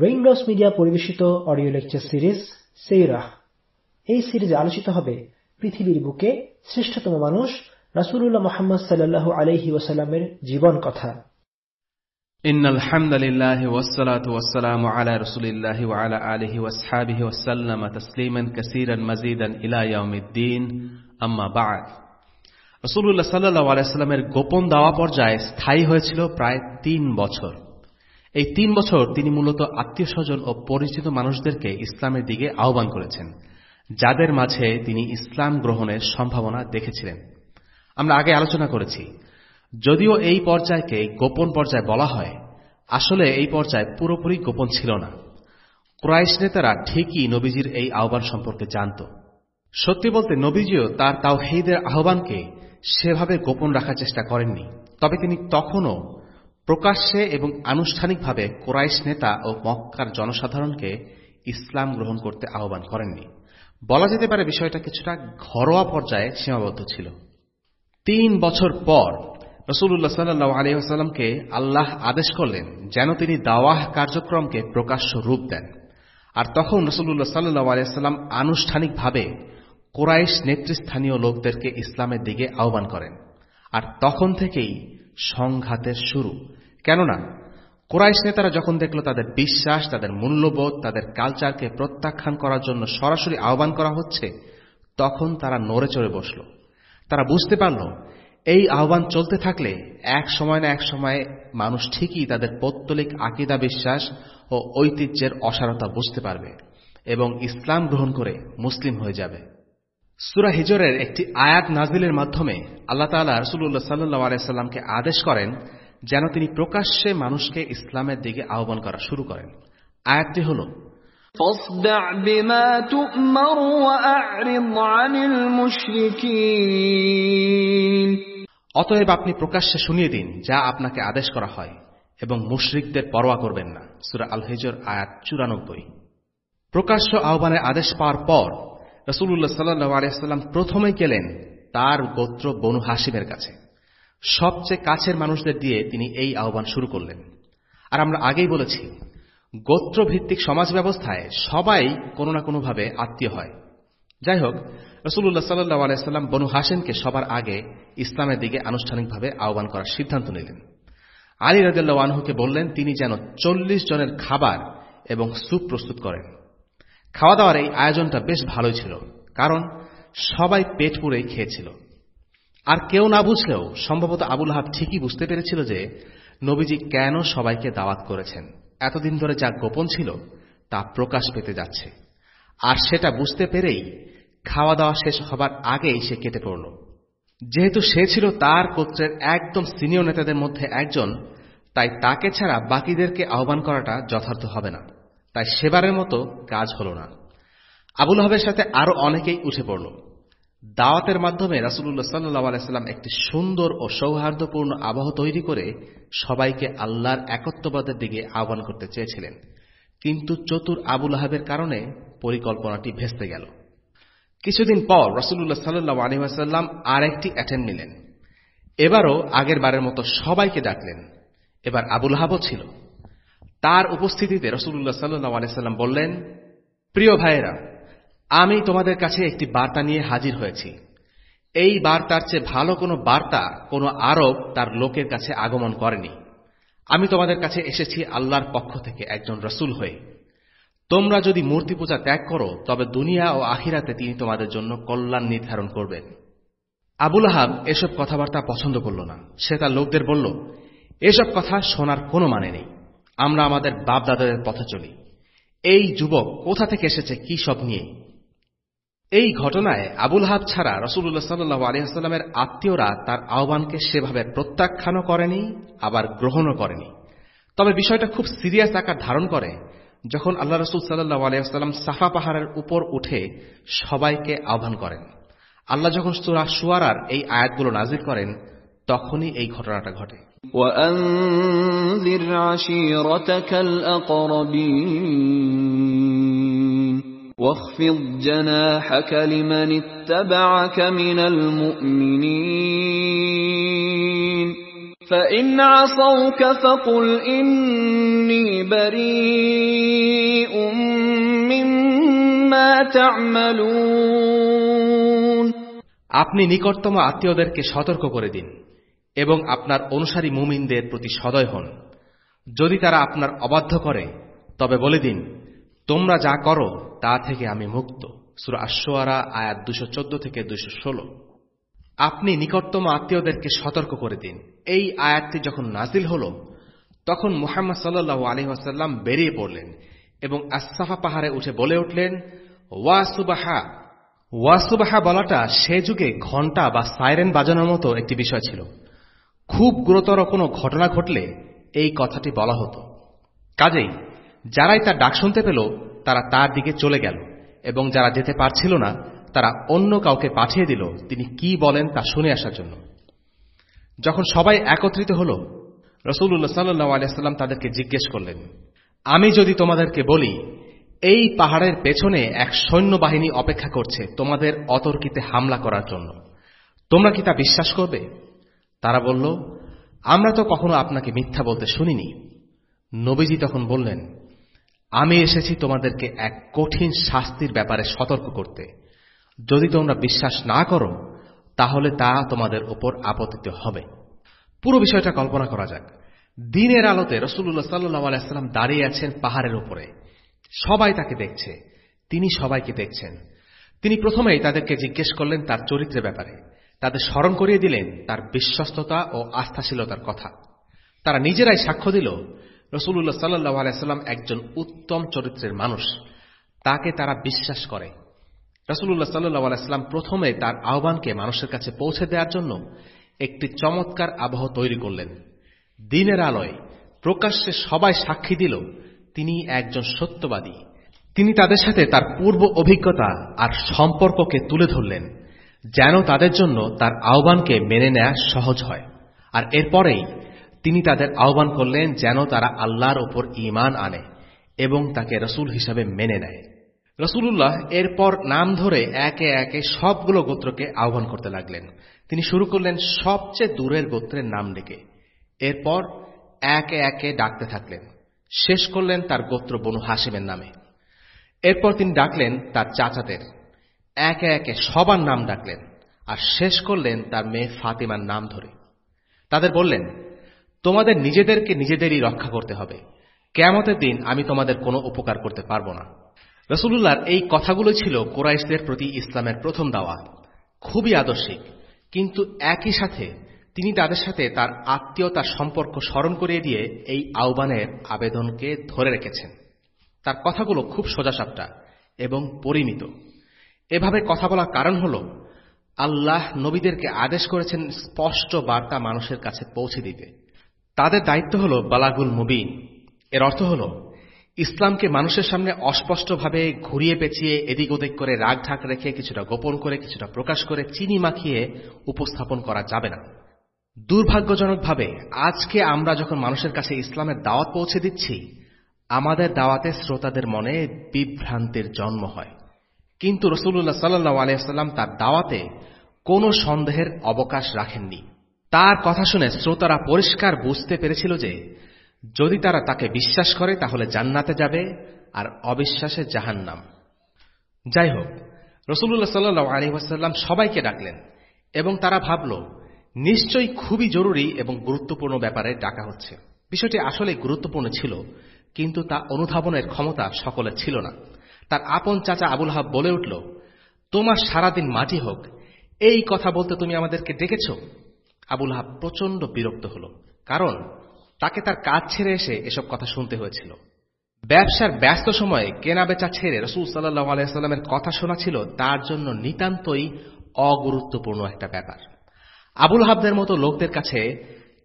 Raindrops media পরিবেশিত audio lecture series সেইরাহ এই সিরিজে আলোচিত হবে পৃথিবীর বুকে শ্রেষ্ঠতম মানুষ রাসূলুল্লাহ মুহাম্মদ সাল্লাল্লাহু আলাইহি ওয়াসাল্লামের জীবন কথা إن الحمد لله والصلاة والسلام على رسول الله وعلى آله واصحابه وسلم تسليما كثيرا مزيدا إلى يوم الدين أما بعد রসুল্লাহ সাল্লাহ আলাইস্লামের গোপন দাওয়া পর্যায়ে স্থায়ী হয়েছিল প্রায় তিন বছর এই তিন বছর তিনি মূলত আত্মীয় স্বজন ও পরিচিত মানুষদেরকে ইসলামের দিকে আহ্বান করেছেন, যাদের মাঝে তিনি ইসলাম গ্রহণের সম্ভাবনা দেখেছিলেন। আমরা আগে আলোচনা করেছি, যদিও এই পর্যায়কে গোপন পর্যায় বলা হয়, আসলে এই পর্যায় পুরোপুরি গোপন ছিল না। ক্রাইশ নেতারা ঠিকই নবীজির এই আহ্বান সম্পর্কে জানত। সত্যি বলতে নবীজিও তার তাও হেইদের আহ্বানকে সেভাবে গোপন রাখার চেষ্টা করেননি, তবে তিনি তখনও প্রকাশ্যে এবং আনুষ্ঠানিকভাবে কোরাইশ নেতা ও মক্কার জনসাধারণকে ইসলাম গ্রহণ করতে আহ্বান করেননি। বলা যেতে পারে বিষয়টা কিছুটা ঘরোয়া পর্যায়ে সীমাবদ্ধ ছিল। তিন বছর পর রসুল্লাহ সাল্লাহ আলহিহাস্লামকে আল্লাহ আদেশ করলেন যেন তিনি দাওয়াহ কার্যক্রমকে প্রকাশ্য রূপ দেন। আর তখন রসুল্লাহ সাল্লাহ আলিয়াল্লাম আনুষ্ঠানিকভাবে কোরাইশ নেতৃস্থানীয় লোকদেরকে ইসলামের দিকে আহ্বান করেন। আর তখন থেকেই সংঘাতের শুরু। কেননা, কোরাইশ নেতারা যখন দেখল তাদের বিশ্বাস, তাদের মূল্যবোধ, তাদের কালচারকে প্রত্যাখ্যান করার জন্য সরাসরি আহ্বান করা হচ্ছে, তখন তারা নড়ে চড়ে বসল। তারা বুঝতে পারল, এই আহ্বান চলতে থাকলে এক সময় না এক সময়ে মানুষ ঠিকই তাদের পৌত্তলিক আকিদা বিশ্বাস ও ঐতিহ্যের অসারতা বুঝতে পারবে এবং ইসলাম গ্রহণ করে মুসলিম হয়ে যাবে। সুরা হিজরের একটি আয়াত নাজিলের মাধ্যমে আল্লাহ তালা রসুল্লাহ সাল্লাহ আলাইস্লামকে আদেশ করেন যেন তিনি প্রকাশ্যে মানুষকে ইসলামের দিকে আহ্বান করা শুরু করেন। আয়াতটি হল অতএব আপনি প্রকাশ্যে শুনিয়ে দিন যা আপনাকে আদেশ করা হয় এবং মুশরিকদের পরোয়া করবেন না। সুরা আলহেজর আয়াত চুরানব্বই। প্রকাশ্য আহ্বানের আদেশ পাওয়ার পর রসুল্লাহ সাল্লাহ প্রথমেই প্রথমে গেলেন তার গোত্র বনু হাসিমের কাছে। সবচেয়ে কাছের মানুষদের দিয়ে তিনি এই আহ্বান শুরু করলেন। আর আমরা আগেই বলেছি, গোত্রভিত্তিক সমাজ ব্যবস্থায় সবাই কোনো না কোনোভাবে আত্মীয় হয়। যাই হোক রসুল্লাহ সাল্লাহ আলাইস্লাম বনু হাসেনকে সবার আগে ইসলামের দিকে আনুষ্ঠানিকভাবে আহ্বান করার সিদ্ধান্ত নিলেন। আলী রাজু আনহুকে বললেন, তিনি যেন চল্লিশ জনের খাবার এবং স্যুপ প্রস্তুত করেন। খাওয়া দাওয়ার এই আয়োজনটা বেশ ভালোই ছিল, কারণ সবাই পেট পুরেই খেয়েছিল। আর কেউ না বুঝলেও সম্ভবত আবুল হাব ঠিকই বুঝতে পেরেছিল যে নবীজি কেন সবাইকে দাওয়াত করেছেন। এতদিন ধরে যা গোপন ছিল, তা প্রকাশ পেতে যাচ্ছে। আর সেটা বুঝতে পেরেই খাওয়া দাওয়া শেষ হবার আগেই সে কেটে পড়ল। যেহেতু সে ছিল তার গোত্রের একদম সিনিয়র নেতাদের মধ্যে একজন, তাই তাকে ছাড়া বাকিদেরকে আহ্বান করাটা যথার্থ হবে না। তাই সেবারের মতো কাজ হল না। আবুল হাবের সাথে আরও অনেকেই উঠে পড়ল। দাওয়াতের মাধ্যমে রাসুল্লাহ সাল্লাহ আলাইস্লাম একটি সুন্দর ও সৌহার্দ্যপূর্ণ আবহ তৈরি করে সবাইকে আল্লাহর একত্ববাদের দিকে আহ্বান করতে চেয়েছিলেন। কিন্তু চতুর আবুল আহাবের কারণে পরিকল্পনাটি ভেস্তে গেল। কিছুদিন পর রসুল্লাহ সাল্লাহ আলহিহাসাল্লাম আর একটি অ্যাটেন্ড নিলেন। এবারও আগের বারের মতো সবাইকে ডাকলেন। এবার আবুল আহাবও ছিল। তার উপস্থিতিতে রসুল্লাহ সাল্লাহ আলাইসাল্লাম বললেন, প্রিয় ভাইয়েরা আমি তোমাদের কাছে একটি বার্তা নিয়ে হাজির হয়েছি। এই বার্তার চেয়ে ভালো কোনো বার্তা কোনো আরব তার লোকের কাছে আগমন করেনি। আমি তোমাদের কাছে এসেছি আল্লাহর পক্ষ থেকে একজন রসুল হয়ে। তোমরা যদি মূর্তি পূজা ত্যাগ করো, তবে দুনিয়া ও আখিরাতে তিনি তোমাদের জন্য কল্যাণ নির্ধারণ করবেন। আবুল আহাব এসব কথাবার্তা পছন্দ করল না। সে তার লোকদের বলল, এসব কথা শোনার কোনো মানে নেই। আমরা আমাদের বাপ দাদাদের পথে চলি। এই যুবক কোথা থেকে এসেছে কি সব নিয়ে? এই ঘটনায় আবুল হাব ছাড়া রসুল্লাহ সাল্লু আলিয়াস্লামের আত্মীয়রা তার আহ্বানকে সেভাবে প্রত্যাখ্যানও করেনি আবার গ্রহণও করেনি তবে বিষয়টা খুব সিরিয়াস আকার ধারণ করে যখন আল্লাহ রসুল সাল্লাহ আলিয়াস্লাম সাফা পাহাড়ের উপর উঠে সবাইকে আহ্বান করেন আল্লাহ যখন সুরা সুয়ারার এই আয়াতগুলো নাজির করেন তখনই এই ঘটনাটা ঘটে وأنذر عشيرتك الأقربين واخفض جناحك لمن اتبعك من المؤمنين. فان عصوك فقل اني بريء مما تعملون. আপনি নিকটতম আত্মীয়দেরকে সতর্ক করে দিন এবং আপনার অনুসারী মুমিনদের প্রতি সদয় হন। যদি তারা আপনার অবাধ্য করে, তবে বলে দিন তোমরা যা করো, তা থেকে আমি মুক্ত। সুর আশোয়ারা আয়াত দুশো চোদ্দ থেকে দুশো ষোলো। আপনি নিকটতম আত্মীয়দেরকে সতর্ক করে দিন। এই আয়াতটি যখন নাজিল হল, তখন মুহাম্মদ সাল্লু আলহিহাসাল্লাম বেরিয়ে পড়লেন এবং আসাফা পাহাড়ে উঠে বলে উঠলেন, ওয়া সুবাহা। ওয়াসুবাহা বলাটা সে যুগে ঘণ্টা বা সাইরেন বাজানোর মতো একটি বিষয় ছিল। খুব গুরুতর কোনো ঘটনা ঘটলে এই কথাটি বলা হতো। কাজেই যারাই তার ডাক শুনতে পেল, তারা তার দিকে চলে গেল, এবং যারা যেতে পারছিল না, তারা অন্য কাউকে পাঠিয়ে দিল তিনি কি বলেন তা শুনে আসার জন্য। যখন সবাই একত্রিত হল রসুল্লাহ সাল্লাহ আলিয়াল্লাম তাদেরকে জিজ্ঞেস করলেন, আমি যদি তোমাদেরকে বলি, এই পাহাড়ের পেছনে এক সৈন্যবাহিনী অপেক্ষা করছে তোমাদের অতর্কিতে হামলা করার জন্য, তোমরা কি তা বিশ্বাস করবে? তারা বলল, আমরা তো কখনো আপনাকে মিথ্যা বলতে শুনিনি। নবীজি তখন বললেন আমি এসেছি তোমাদেরকে এক কঠিন শাস্তির ব্যাপারে সতর্ক করতে। যদি তোমরা বিশ্বাস না করো, তাহলে তা তোমাদের ওপর আপত্তিত হবে। পুরো বিষয়টা কল্পনা করা যাক। দিনের আলোতে রসুল্লাহ সাল্লাহ দাঁড়িয়ে আছেন পাহাড়ের উপরে। সবাই তাকে দেখছে। তিনি সবাইকে দেখছেন। তিনি প্রথমেই তাদেরকে জিজ্ঞেস করলেন তার চরিত্রের ব্যাপারে। তাদের স্মরণ করিয়ে দিলেন তার বিশ্বস্ততা ও আস্থাশীলতার কথা। তারা নিজেরাই সাক্ষ্য দিল রসুল্লাহ সাল্লাহ আলাইসাল্লাম একজন উত্তম চরিত্রের মানুষ। তাকে তারা বিশ্বাস করে। রসুল্লাহ সাল্লাহ আলাইস্লাম প্রথমে তার আহ্বানকে মানুষের কাছে পৌঁছে দেওয়ার জন্য একটি চমৎকার আবহ তৈরি করলেন। দিনের আলোয় প্রকাশ্যে সবাই সাক্ষী দিল, তিনি একজন সত্যবাদী। তিনি তাদের সাথে তার পূর্ব অভিজ্ঞতা আর সম্পর্ককে তুলে ধরলেন, যেন তাদের জন্য তার আহ্বানকে মেনে নেয়া সহজ হয়। আর এরপরেই তিনি তাদের আহ্বান করলেন যেন তারা আল্লাহর ওপর ইমান আনে এবং তাকে রসুল হিসাবে মেনে নেয়। রসুল্লাহ এরপর নাম ধরে একে একে সবগুলো গোত্রকে আহ্বান করতে লাগলেন। তিনি শুরু করলেন সবচেয়ে দূরের গোত্রের নাম ডেকে। এরপর একে একে ডাকতে থাকলেন। শেষ করলেন তার গোত্র বনু হাসিমের নামে। এরপর তিনি ডাকলেন তার চাচাদের। একে একে সবার নাম ডাকলেন আর শেষ করলেন তার মেয়ে ফাতিমার নাম ধরে। তাদের বললেন তোমাদের নিজেদেরকে নিজেদেরই রক্ষা করতে হবে। কেমতের দিন আমি তোমাদের কোনো উপকার করতে পারব না। রসুল্লাহর এই কথাগুলো ছিল কোরাইশদের প্রতি ইসলামের প্রথম দাওয়া খুবই আদর্শিক। কিন্তু একই সাথে তিনি তাদের সাথে তার আত্মীয়তার সম্পর্ক স্মরণ করিয়ে দিয়ে এই আহ্বানের আবেদনকে ধরে রেখেছেন। তার কথাগুলো খুব সোজাসাপটা এবং পরিমিত। এভাবে কথা বলার কারণ হল, আল্লাহ নবীদেরকে আদেশ করেছেন স্পষ্ট বার্তা মানুষের কাছে পৌঁছে দিতে। তাদের দায়িত্ব হল বালাগুল মুবিন। এর অর্থ হল, ইসলামকে মানুষের সামনে অস্পষ্টভাবে ঘুরিয়ে পেঁচিয়ে এদিক ওদিক করে রাগ ঢাক রেখে কিছুটা গোপন করে, কিছুটা প্রকাশ করে চিনি মাখিয়ে উপস্থাপন করা যাবে না। দুর্ভাগ্যজনকভাবে আজকে আমরা যখন মানুষের কাছে ইসলামের দাওয়াত পৌঁছে দিচ্ছি, আমাদের দাওয়াতে শ্রোতাদের মনে বিভ্রান্তির জন্ম হয়। কিন্তু রসুল্লাহ সাল্লাহ আলিয়াল্লাম তার দাওয়াতে কোনো সন্দেহের অবকাশ রাখেননি। তার কথা শুনে শ্রোতারা পরিষ্কার বুঝতে পেরেছিল যে, যদি তারা তাকে বিশ্বাস করে, তাহলে জান্নাতে যাবে আর অবিশ্বাসে জাহান্নাম। যাই হোক রসুল্লাহ সাল্লু আলহিহাসাল্লাম সবাইকে ডাকলেন এবং তারা ভাবল, নিশ্চয়ই খুবই জরুরি এবং গুরুত্বপূর্ণ ব্যাপারে ডাকা হচ্ছে। বিষয়টি আসলে গুরুত্বপূর্ণ ছিল, কিন্তু তা অনুধাবনের ক্ষমতা সকলের ছিল না। তার আপন চাচা আবুল হাব বলে উঠল, তোমার সারাদিন মাটি হোক, এই কথা বলতে তুমি আমাদেরকে ডেকেছ? আবুল হাব প্রচণ্ড বিরক্ত হল, কারণ তাকে তার কাজ ছেড়ে এসে এসব কথা শুনতে হয়েছিল। ব্যবসার ব্যস্ত সময়ে কেনা বেচা ছেড়ে রসুল সাল্লাহ আলাইস্লামের কথা শোনা ছিল, তার জন্য নিতান্তই অগুরুত্বপূর্ণ একটা ব্যাপার। আবুল হাবদের মতো লোকদের কাছে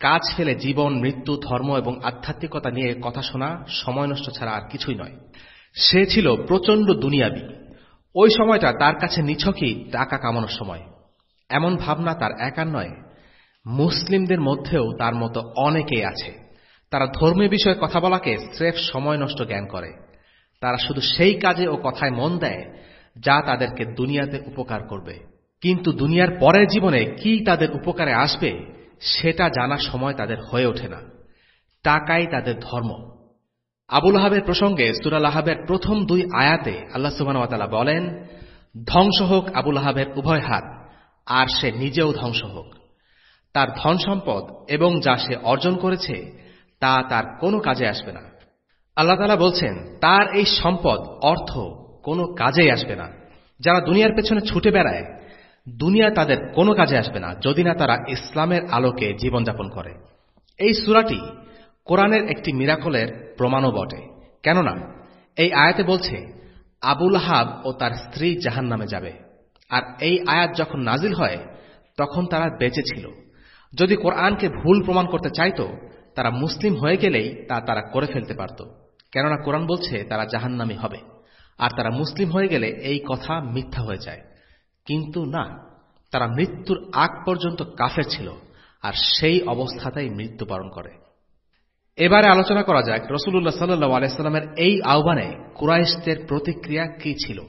কাজ ফেলে জীবন, মৃত্যু, ধর্ম এবং আধ্যাত্মিকতা নিয়ে কথা শোনা, সময় নষ্ট ছাড়া আর কিছুই নয়। সে ছিল প্রচণ্ড দুনিয়াবি। ওই সময়টা তার কাছে নিছকই টাকা কামানোর সময়। এমন ভাবনা তার একার নয় মুসলিমদের মধ্যেও তার মতো অনেকেই আছে। তারা ধর্মীয় বিষয়ে কথা বলাকে স্রেফ সময় নষ্ট জ্ঞান করে। তারা শুধু সেই কাজে ও কথায় মন দেয় যা তাদেরকে দুনিয়াতে উপকার করবে। কিন্তু দুনিয়ার পরের জীবনে কি তাদের উপকারে আসবে, সেটা জানার সময় তাদের হয়ে ওঠে না। টাকাই তাদের ধর্ম। আবুল আহাবের প্রসঙ্গে সুরাল আহাবের প্রথম দুই আয়াতে আল্লাহ সুবাহতালা বলেন, ধ্বংস হোক আবুল আহাবের উভয় হাত, আর সে নিজেও ধ্বংস হোক। তার ধন সম্পদ এবং যা সে অর্জন করেছে, তা তার কোনো কাজে আসবে না। আল্লাহ তালা বলছেন, তার এই সম্পদ, অর্থ কোনো কাজেই আসবে না। যারা দুনিয়ার পেছনে ছুটে বেড়ায়, দুনিয়া তাদের কোনো কাজে আসবে না, যদি না তারা ইসলামের আলোকে জীবনযাপন করে। এই সুরাটি কোরআনের একটি মিরাকলের প্রমাণও বটে। কেননা, এই আয়াতে বলছে, আবুল হাব ও তার স্ত্রী জাহান নামে যাবে। আর এই আয়াত যখন নাজিল হয়, তখন তারা বেঁচে ছিল। যদি কোরআনকে ভুল প্রমাণ করতে চাইত, তারা মুসলিম হয়ে গেলেই তা তারা করে ফেলতে পারত। কেননা কোরআন বলছে, তারা জাহান্নামি হবে। আর তারা মুসলিম হয়ে গেলে এই কথা মিথ্যা হয়ে যায়। কিন্তু না, তারা মৃত্যুর আগ পর্যন্ত কাফের ছিল, আর সেই অবস্থাতেই মৃত্যুবরণ করে। এবারে আলোচনা করা যাক রসুল্লাহ সাল্লু আলাইস্লামের এই আহ্বানে কুরাইশদের প্রতিক্রিয়া কি ছিল?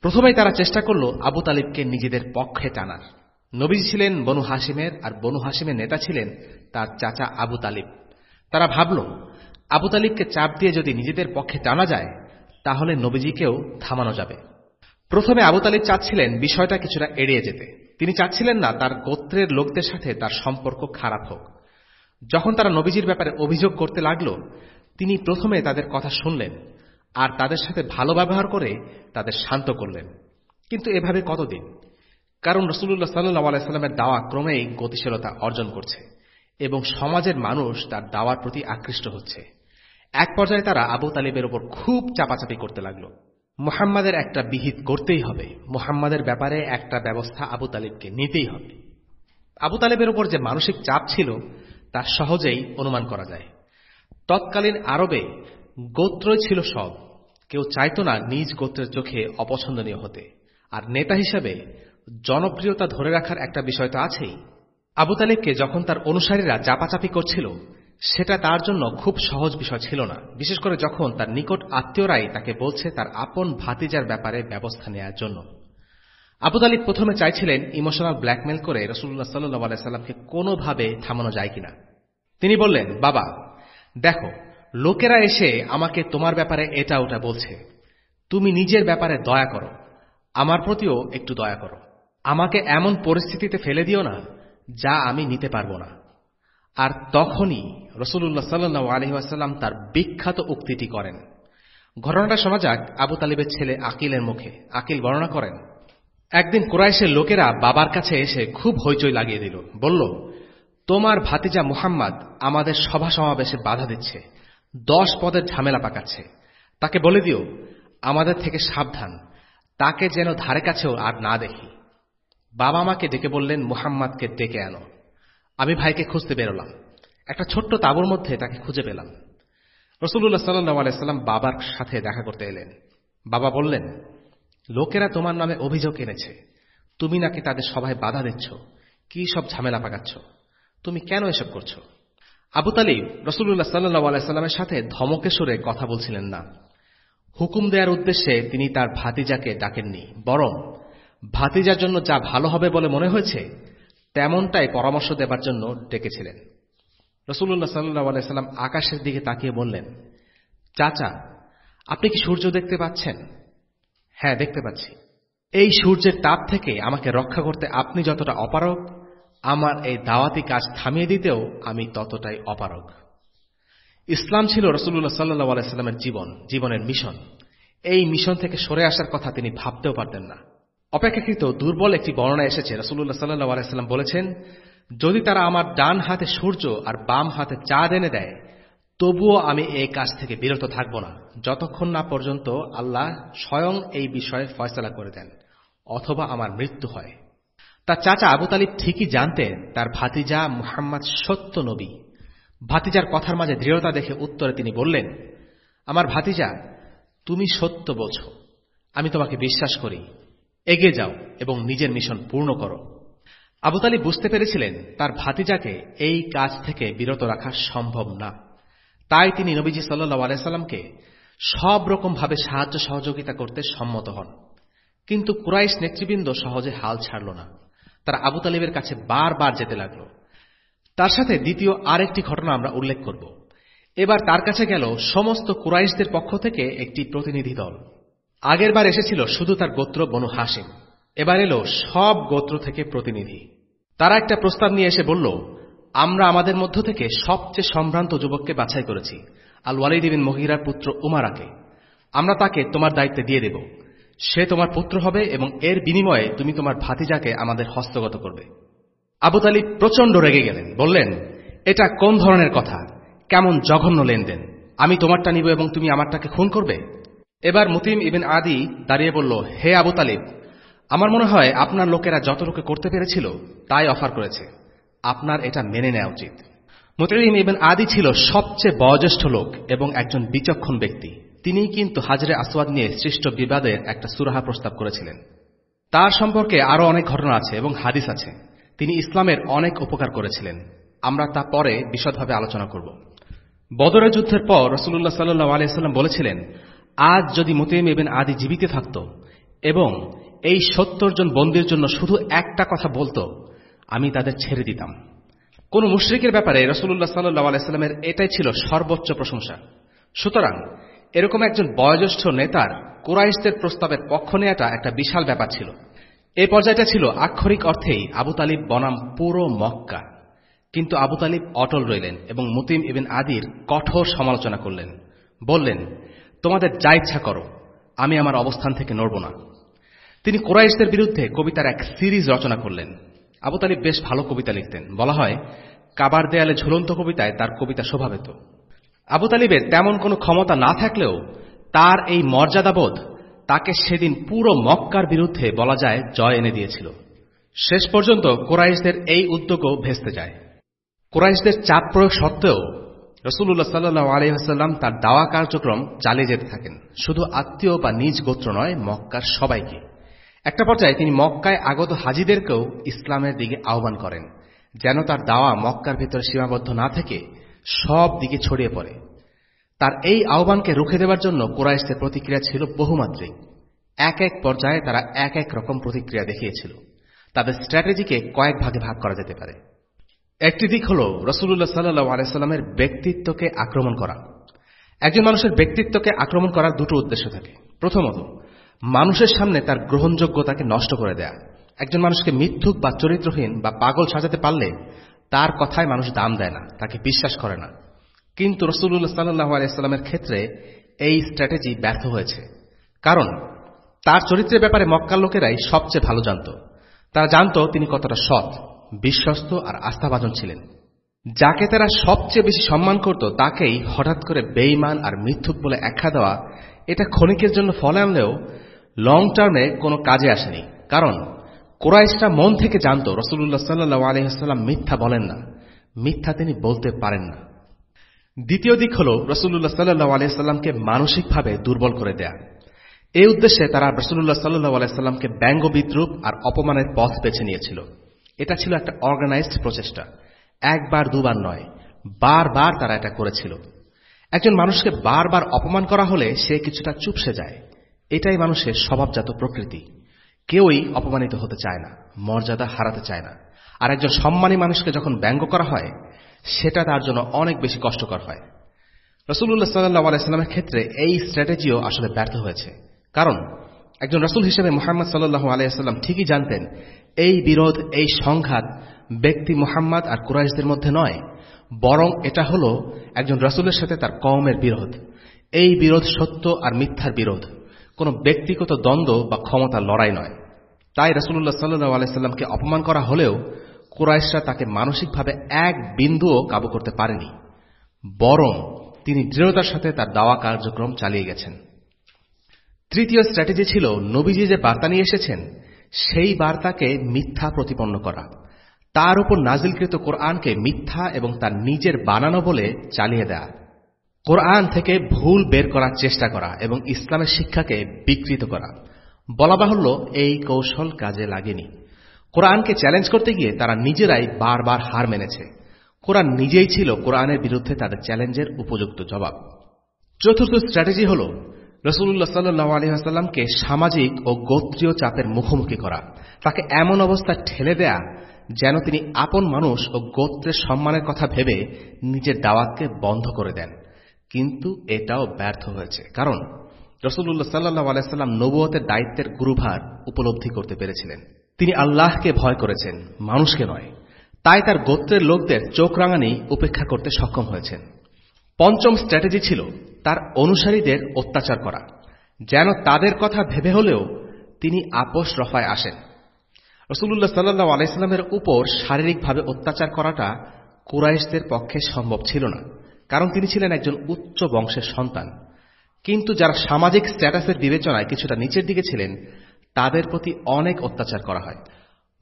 প্রথমেই তারা চেষ্টা করল আবু তালিবকে নিজেদের পক্ষে টানার। নবীজি ছিলেন বনু হাসিমের আর বনু হাসিমের নেতা ছিলেন তার চাচা আবু তালিব। তারা ভাবল, আবু তালিবকে চাপ দিয়ে যদি নিজেদের পক্ষে টানা যায়, তাহলে নবীজিকেও থামানো যাবে। প্রথমে আবু তালিব চাচ্ছিলেন বিষয়টা কিছুটা এড়িয়ে যেতে। তিনি চাচ্ছিলেন না তার গোত্রের লোকদের সাথে তার সম্পর্ক খারাপ হোক। যখন তারা নবীজির ব্যাপারে অভিযোগ করতে লাগল, তিনি প্রথমে তাদের কথা শুনলেন আর তাদের সাথে ভালো ব্যবহার করে তাদের শান্ত করলেন। কিন্তু এভাবে কতদিন? কারণ রসুল্লাহ সাল্লু আলাইস্লামের দাওয়া ক্রমেই গতিশীলতা অর্জন করছে এবং সমাজের মানুষ তার দাওয়ার প্রতি আকৃষ্ট হচ্ছে। এক পর্যায়ে তারা আবু তালিবের ওপর খুব চাপাচাপি করতে লাগল। মোহাম্মদের একটা বিহিত করতেই হবে। মোহাম্মদের ব্যাপারে একটা ব্যবস্থা আবু তালিবকে নিতেই হবে। আবু তালেবের উপর যে মানসিক চাপ ছিল, তা সহজেই অনুমান করা যায়। তৎকালীন আরবে গোত্রই ছিল সব। কেউ চাইত না নিজ গোত্রের চোখে অপছন্দনীয় হতে। আর নেতা হিসেবে জনপ্রিয়তা ধরে রাখার একটা বিষয় তো আছেই। আবু তালেবকে যখন তার অনুসারীরা চাপাচাপি করছিল, সেটা তার জন্য খুব সহজ বিষয় ছিল না। বিশেষ করে যখন তার নিকট আত্মীয়রাই তাকে বলছে তার আপন ভাতিজার ব্যাপারে ব্যবস্থা নেওয়ার জন্য। আবু তালিব প্রথমে চাইছিলেন ইমোশনাল ব্ল্যাকমেল করে রসুল্লাহ সাল্লু আলাইসাল্লামকে কোনোভাবে থামানো যায় কিনা। তিনি বললেন, বাবা, দেখো, লোকেরা এসে আমাকে তোমার ব্যাপারে এটা ওটা বলছে। তুমি নিজের ব্যাপারে দয়া করো। আমার প্রতিও একটু দয়া করো। আমাকে এমন পরিস্থিতিতে ফেলে দিও না যা আমি নিতে পারব না। আর তখনই রসুল্লাহ সাল্লু আলহিহাসাল্লাম তার বিখ্যাত উক্তিটি করেন। ঘটনাটা শোনা যাক আবু তালিবের ছেলে আকিলের মুখে। আকিল বর্ণনা করেন, একদিন কুরাইশের লোকেরা বাবার কাছে এসে খুব হইচই লাগিয়ে দিল। বলল, তোমার ভাতিজা মুহাম্মদ আমাদের সভা সমাবেশে বাধা দিচ্ছে, দশ পদের ঝামেলা পাকাচ্ছে। তাকে বলে দিও, আমাদের থেকে সাবধান, তাকে যেন ধারে কাছেও আর না দেখি বাবা মাকে ডেকে বললেন, মুহাম্মাদকে ডেকে আনো। আমি ভাইকে খুঁজতে বেরোলাম। একটা ছোট্ট তাবুর মধ্যে তাকে খুঁজে পেলাম। রসুল্লাহ সাল্লাহ আলাইসাল্লাম বাবার সাথে দেখা করতে এলেন। বাবা বললেন, লোকেরা তোমার নামে অভিযোগ এনেছে। তুমি নাকি তাদের সবাই বাধা দিচ্ছ। কি সব ঝামেলা পাকাচ্ছ? তুমি কেন এসব করছ? আবু তালিব রসুল্লাহ সাল্লু আলাইস্লামের সাথে ধমকে সরে কথা বলছিলেন না। হুকুম দেওয়ার উদ্দেশ্যে তিনি তার ভাতিজাকে ডাকেননি, বরং ভাতিজার জন্য যা ভালো হবে বলে মনে হয়েছে, তেমনটাই পরামর্শ দেবার জন্য ডেকেছিলেন। রসুল্লাহ সাল্লু আলাইস্লাম আকাশের দিকে তাকিয়ে বললেন, চাচা, আপনি কি সূর্য দেখতে পাচ্ছেন? হ্যাঁ দেখতে পাচ্ছি। এই সূর্যের তাপ থেকে আমাকে রক্ষা করতে আপনি যতটা অপারক আমার এই দাওয়াতি কাজ থামিয়ে দিতেও আমি ততটাই অপারগ। ইসলাম ছিল রসুল্লাহ সাল্লু আলাইস্লামের জীবন, জীবনের মিশন। এই মিশন থেকে সরে আসার কথা তিনি ভাবতেও পারতেন না। অপেক্ষাকৃত দুর্বল একটি বর্ণনা এসেছে রসুল্লাহ সাল্লু আলাইস্লাম বলেছেন, যদি তারা আমার ডান হাতে সূর্য আর বাম হাতে চাঁদ এনে দেয়, তবুও আমি এই কাজ থেকে বিরত থাকব না, যতক্ষণ না পর্যন্ত আল্লাহ স্বয়ং এই বিষয়ে ফয়সলা করে দেন, অথবা আমার মৃত্যু হয়। তার চাচা আবু তালিব ঠিকই জানতেন, তার ভাতিজা মুহাম্মদ সত্য নবী। ভাতিজার কথার মাঝে দৃঢ়তা দেখে উত্তরে তিনি বললেন, আমার ভাতিজা, তুমি সত্য বলছ, আমি তোমাকে বিশ্বাস করি এগিয়ে যাও এবং নিজের মিশন পূর্ণ করো। আবু তালিব বুঝতে পেরেছিলেন তার ভাতিজাকে এই কাজ থেকে বিরত রাখা সম্ভব না। তাই তিনি নবীজি সাল্লু আলাইসাল্লামকে সব রকমভাবে সাহায্য সহযোগিতা করতে সম্মত হন। কিন্তু কুরাইশ নেতৃবৃন্দ সহজে হাল ছাড়ল না। তারা আবু তালিবের কাছে বারবার যেতে লাগল। তার সাথে দ্বিতীয় আরেকটি ঘটনা আমরা উল্লেখ করব। এবার তার কাছে গেল সমস্ত কুরাইশদের পক্ষ থেকে একটি প্রতিনিধি দল। আগের বার এসেছিল শুধু তার গোত্র বনু হাসিম এবার এলো সব গোত্র থেকে প্রতিনিধি। তারা একটা প্রস্তাব নিয়ে এসে বলল, আমরা আমাদের মধ্য থেকে সবচেয়ে সম্ভ্রান্ত যুবককে বাছাই করেছি, আল ওয়ালিদ বিন মহিরার পুত্র উমারাকে। আমরা তাকে তোমার দায়িত্বে দিয়ে দেব। সে তোমার পুত্র হবে এবং এর বিনিময়ে তুমি তোমার ভাতিজাকে আমাদের হস্তগত করবে। আবু তালিব প্রচণ্ড রেগে গেলেন, বললেন, এটা কোন ধরনের কথা? কেমন জঘন্য লেনদেন। আমি তোমারটা নিব এবং তুমি আমারটাকে খুন করবে? এবার মুতিম ইবেন আদি দাঁড়িয়ে বলল, হে আবু তালিব, আমার মনে হয় আপনার লোকেরা যতটুকু করতে পেরেছিল, তাই অফার করেছে। আপনার এটা মেনে নেওয়া উচিত। মুতিম ইবেন আদি ছিল সবচেয়ে বয়োজ্যেষ্ঠ লোক এবং একজন বিচক্ষণ ব্যক্তি। তিনি কিন্তু হাজরে আসওয়াদ নিয়ে সৃষ্ট বিবাদের একটা সুরাহা প্রস্তাব করেছিলেন। তার সম্পর্কে আরও অনেক ঘটনা আছে এবং হাদিস আছে। তিনি ইসলামের অনেক উপকার করেছিলেন। আমরা তা পরে বিশদভাবে আলোচনা করব। বদরের যুদ্ধের পর রসুল্লাহ সাল্লু আলিয়াল্লাম বলেছিলেন আজ যদি মুতিম এবেন আদি জীবিত থাকত এবং এই সত্তর জন বন্দির জন্য শুধু একটা কথা বলতো, আমি তাদের ছেড়ে দিতাম। কোন মুশ্রিকের ব্যাপারে রসুল্লাহ সাল্লু এটাই ছিল সর্বোচ্চ প্রশংসা। সুতরাং এরকম একজন বয়োজ্যেষ্ঠ নেতার কুরাইশদের প্রস্তাবের পক্ষ নেওয়াটা একটা বিশাল ব্যাপার ছিল। এই পর্যায়টা ছিল আক্ষরিক অর্থেই আবু তালিব বনাম পুরো মক্কা। কিন্তু আবু তালিব অটল রইলেন এবং মুতিম ইবিন আদির কঠোর সমালোচনা করলেন। বললেন তোমাদের যা ইচ্ছা করো, আমি আমার অবস্থান থেকে নড়ব না। তিনি কোরাইশদের বিরুদ্ধে কবিতার এক সিরিজ রচনা করলেন। আবু তালিব বেশ ভালো কবিতা লিখতেন। বলা হয়, কাবার দেয়ালে ঝুলন্ত কবিতায় তার কবিতা শোভা আবু তালিবের তেমন কোনো ক্ষমতা না থাকলেও তার এই মর্যাদাবোধ তাকে সেদিন পুরো মক্কার বিরুদ্ধে বলা যায় জয় এনে দিয়েছিল। শেষ পর্যন্ত কোরাইশদের এই উদ্যোগও ভেস্তে যায়। কোরাইশদের চাপ প্রয়োগ সত্ত্বেও রসুল্লাহ সাল্লু আলহাম তার দাওয়া কার্যক্রম চালিয়ে যেতে থাকেন। শুধু আত্মীয় বা নিজ গোত্র নয়, মক্কার সবাইকে। একটা পর্যায়ে তিনি মক্কায় আগত হাজিদেরকেও ইসলামের দিকে আহ্বান করেন, যেন তার দাওয়া মক্কার ভেতরে সীমাবদ্ধ না থেকে সব দিকে ছড়িয়ে পড়ে। তার এই আহ্বানকে রুখে দেওয়ার জন্য কোরাইশদের প্রতিক্রিয়া ছিল বহুমাত্রিক। এক এক পর্যায়ে তারা এক এক রকম প্রতিক্রিয়া দেখিয়েছিল। তাদের স্ট্র্যাটেজিকে কয়েক ভাগে ভাগ করা যেতে পারে। একটি দিক হল রসুল্লাহ সাল্লু আলাইস্লামের ব্যক্তিত্বকে আক্রমণ করা। একজন মানুষের ব্যক্তিত্বকে আক্রমণ করার দুটো উদ্দেশ্য থাকে। প্রথমত, মানুষের সামনে তার গ্রহণযোগ্যতাকে নষ্ট করে দেয়া। একজন মানুষকে মিথ্যুক বা চরিত্রহীন বা পাগল সাজাতে পারলে তার কথায় মানুষ দাম দেয় না, তাকে বিশ্বাস করে না। কিন্তু রসুল্লাহ সাল্লাহ আলাইস্লামের ক্ষেত্রে এই স্ট্র্যাটেজি ব্যর্থ হয়েছে। কারণ, তার চরিত্রের ব্যাপারে মক্কার লোকেরাই সবচেয়ে ভালো জানত। তারা জানত তিনি কতটা সৎ। বিশ্বস্ত আর আস্থাভাজন ছিলেন। যাকে তারা সবচেয়ে বেশি সম্মান করত, তাকেই হঠাৎ করে বেইমান আর মিথ্যুক বলে একা দেওয়া, এটা ক্ষণিকের জন্য ফলে আনলেও লং টার্মে কোনো কাজে আসেনি। কারণ, কোরাইশরা মন থেকে জানত রসুল্লাহ সাল্লু আলহিহাল্লাম মিথ্যা বলেন না। মিথ্যা তিনি বলতে পারেন না। দ্বিতীয় দিক হল রসুল্লাহ সাল্লু আলহিহাল্লামকে মানসিকভাবে দুর্বল করে দেয়া। এই উদ্দেশ্যে তারা রসুল্লাহ সাল্লু আলাইস্লামকে ব্যঙ্গ বিদ্রুপ আর অপমানের পথ বেছে নিয়েছিল। এটা ছিল একটা অর্গানাইজড প্রচেষ্টা। একবার, দুবার নয়। বারবার তারা এটা করেছিল। একজন মানুষকে বারবার অপমান করা হলে সে কিছুটা চুপসে যায়। এটাই মানুষের স্বভাবজাত প্রকৃতি। কেউই অপমানিত হতে চায় না, মর্যাদা হারাতে চায় না। আর একজন সম্মানী মানুষকে যখন ব্যঙ্গ করা হয়, সেটা তার জন্য অনেক বেশি কষ্টকর হয়। রসুল্লাহ সাল্লাহ আলাইস্লামের ক্ষেত্রে এই স্ট্র্যাটেজিও আসলে ব্যর্থ হয়েছে। কারণ একজন রসুল হিসেবে মোহাম্মদ সাল্লু আলাইসাল্লাম ঠিকই জানতেন, এই বিরোধ, এই সংঘাত ব্যক্তি মোহাম্মদ আর কুরাইশদের মধ্যে নয়, বরং এটা হল একজন রসুলের সাথে তার কওমের বিরোধ। এই বিরোধ সত্য আর মিথ্যার বিরোধ। কোনো ব্যক্তিগত দ্বন্দ্ব বা ক্ষমতার লড়াই নয়। তাই রসুল্লাহ সাল্লু আলাইস্লামকে অপমান করা হলেও কুরাইশরা তাকে মানসিকভাবে এক বিন্দুও কাবু করতে পারেনি, বরং তিনি দৃঢ়তার সাথে তার দাওয়া কার্যক্রম চালিয়ে গেছেন। তৃতীয় স্ট্র্যাটেজি ছিল, নবীজি যে বার্তা নিয়ে এসেছেন, সেই বার্তাকে মিথ্যা প্রতিপন্ন করা। তার উপর নাজিলকৃত কোরআনকে মিথ্যা এবং তার নিজের বানানো বলে চালিয়ে দেয়া। কোরআন থেকে ভুল বের করার চেষ্টা করা এবং ইসলামের শিক্ষাকে বিকৃত করা। বলা বাহুল্য, এই কৌশল কাজে লাগেনি। কোরআনকে চ্যালেঞ্জ করতে গিয়ে তারা নিজেরাই বারবার হার মেনেছে। কোরআন নিজেই ছিল কোরআনের বিরুদ্ধে তাদের চ্যালেঞ্জের উপযুক্ত জবাব। চতুর্থ স্ট্র্যাটেজি হল রসুল্লাহ সাল্লু আলহিহাস্লামকে সামাজিক ও গোত্রীয় চাপের মুখোমুখি করা, তাকে এমন অবস্থা ঠেলে দেয়া যেন তিনি আপন মানুষ ও গোত্রের সম্মানের কথা ভেবে নিজের দাওয়াতকে বন্ধ করে দেন। কিন্তু এটাও ব্যর্থ হয়েছে। কারণ রসুল্লাহ সাল্লাহ আলাইসাল্লাম নবুয়তের দায়িত্বের গুরুভার উপলব্ধি করতে পেরেছিলেন। তিনি আল্লাহকে ভয় করেছেন, মানুষকে নয়। তাই তার গোত্রের লোকদের চোখ রাঙানি উপেক্ষা করতে সক্ষম হয়েছেন। পঞ্চম স্ট্র্যাটেজি ছিল তার অনুসারীদের অত্যাচার করা, যেন তাদের কথা ভেবে হলেও তিনি আপোষ রফায় আসেন। রসুল্লাহ সাল্লাহ আলাইস্লামের উপর শারীরিকভাবে অত্যাচার করাটা কুরাইশদের পক্ষে সম্ভব ছিল না, কারণ তিনি ছিলেন একজন উচ্চ বংশের সন্তান। কিন্তু যারা সামাজিক স্ট্যাটাসের বিবেচনায় কিছুটা নিচের দিকে ছিলেন, তাদের প্রতি অনেক অত্যাচার করা হয়।